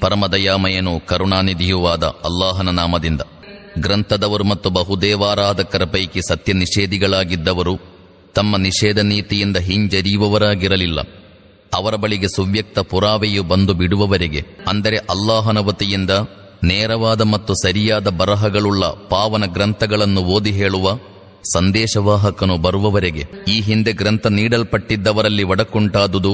ಪರಮದಯಾಮಯನು ಕರುಣಾನಿಧಿಯೂ ಆದ ಅಲ್ಲಾಹನ ನಾಮದಿಂದ. ಗ್ರಂಥದವರು ಮತ್ತು ಬಹುದೇವಾರಾಧಕರ ಪೈಕಿ ಸತ್ಯ ನಿಷೇಧಿಗಳಾಗಿದ್ದವರು ತಮ್ಮ ನಿಷೇಧ ನೀತಿಯಿಂದ ಹಿಂಜರಿಯುವವರಾಗಿರಲಿಲ್ಲ. ಅವರ ಬಳಿಗೆ ಸುವ್ಯಕ್ತ ಪುರಾವೆಯು ಬಂದು ಬಿಡುವವರೆಗೆ, ಅಂದರೆ ಅಲ್ಲಾಹನ ವತಿಯಿಂದ ನೇರವಾದ ಮತ್ತು ಸರಿಯಾದ ಬರಹಗಳುಳ್ಳ ಪಾವನ ಗ್ರಂಥಗಳನ್ನು ಓದಿ ಹೇಳುವ ಸಂದೇಶವಾಹಕನು ಬರುವವರೆಗೆ ಈ ಹಿಂದೆ ಗ್ರಂಥ ನೀಡಲ್ಪಟ್ಟಿದ್ದವರಲ್ಲಿ ಒಡಕುಂಟಾದುದು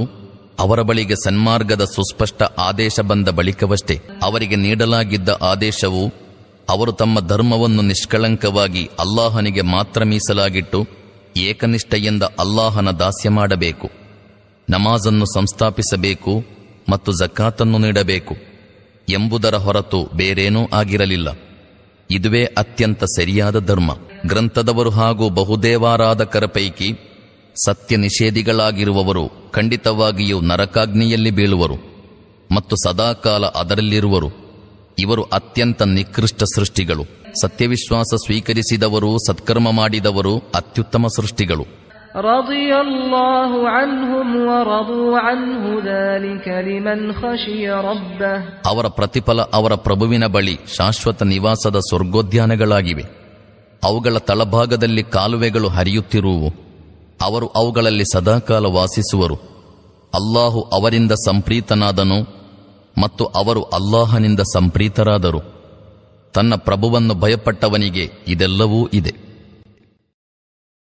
ಅವರ ಬಳಿಗೆ ಸನ್ಮಾರ್ಗದ ಸುಸ್ಪಷ್ಟ ಆದೇಶ ಬಂದ ಬಳಿಕವಷ್ಟೇ ಅವರಿಗೆ ನೀಡಲಾಗಿದ್ದ ಆದೇಶವು ಅವರು ತಮ್ಮ ಧರ್ಮವನ್ನು ನಿಷ್ಕಳಂಕವಾಗಿ ಅಲ್ಲಾಹನಿಗೆ ಮಾತ್ರ ಮೀಸಲಾಗಿಟ್ಟು ಏಕನಿಷ್ಠೆಯಿಂದ ಅಲ್ಲಾಹನ ದಾಸ್ಯ ಮಾಡಬೇಕು, ನಮಾಜನ್ನು ಸಂಸ್ಥಾಪಿಸಬೇಕು ಮತ್ತು ಜಕಾತನ್ನು ನೀಡಬೇಕು ಎಂಬುದರ ಹೊರತು ಬೇರೇನೂ ಆಗಿರಲಿಲ್ಲ. ಇದುವೇ ಅತ್ಯಂತ ಸರಿಯಾದ ಧರ್ಮ. ಗ್ರಂಥದವರು ಹಾಗೂ ಬಹುದೇವಾರಾಧಕರ ಪೈಕಿ ಸತ್ಯ ನಿಷೇಧಿಗಳಾಗಿರುವವರು ಖಂಡಿತವಾಗಿಯೂ ನರಕಾಗ್ನಿಯಲ್ಲಿ ಬೀಳುವರು ಮತ್ತು ಸದಾಕಾಲ ಅದರಲ್ಲಿರುವರು. ಇವರು ಅತ್ಯಂತ ನಿಕೃಷ್ಟ ಸೃಷ್ಟಿಗಳು. ಸತ್ಯವಿಶ್ವಾಸ ಸ್ವೀಕರಿಸಿದವರು ಸತ್ಕರ್ಮ ಮಾಡಿದವರು ಅತ್ಯುತ್ತಮ ಸೃಷ್ಟಿಗಳು. ಅವರ ಪ್ರತಿಫಲ ಅವರ ಪ್ರಭುವಿನ ಬಳಿ ಶಾಶ್ವತ ನಿವಾಸದ ಸ್ವರ್ಗೋದ್ಯಾನಗಳಾಗಿವೆ. ಅವುಗಳ ತಳಭಾಗದಲ್ಲಿ ಕಾಲುವೆಗಳು ಹರಿಯುತ್ತಿರುವು. ಅವರು ಅವುಗಳಲ್ಲಿ ಸದಾಕಾಲ ವಾಸಿಸುವರು. ಅಲ್ಲಾಹು ಅವರಿಂದ ಸಂಪ್ರೀತನಾದನು ಮತ್ತು ಅವರು ಅಲ್ಲಾಹನಿಂದ ಸಂಪ್ರೀತರಾದರು. ತನ್ನ ಪ್ರಭುವನ್ನು ಭಯಪಟ್ಟವನಿಗೆ ಇದೆಲ್ಲವೂ ಇದೆ.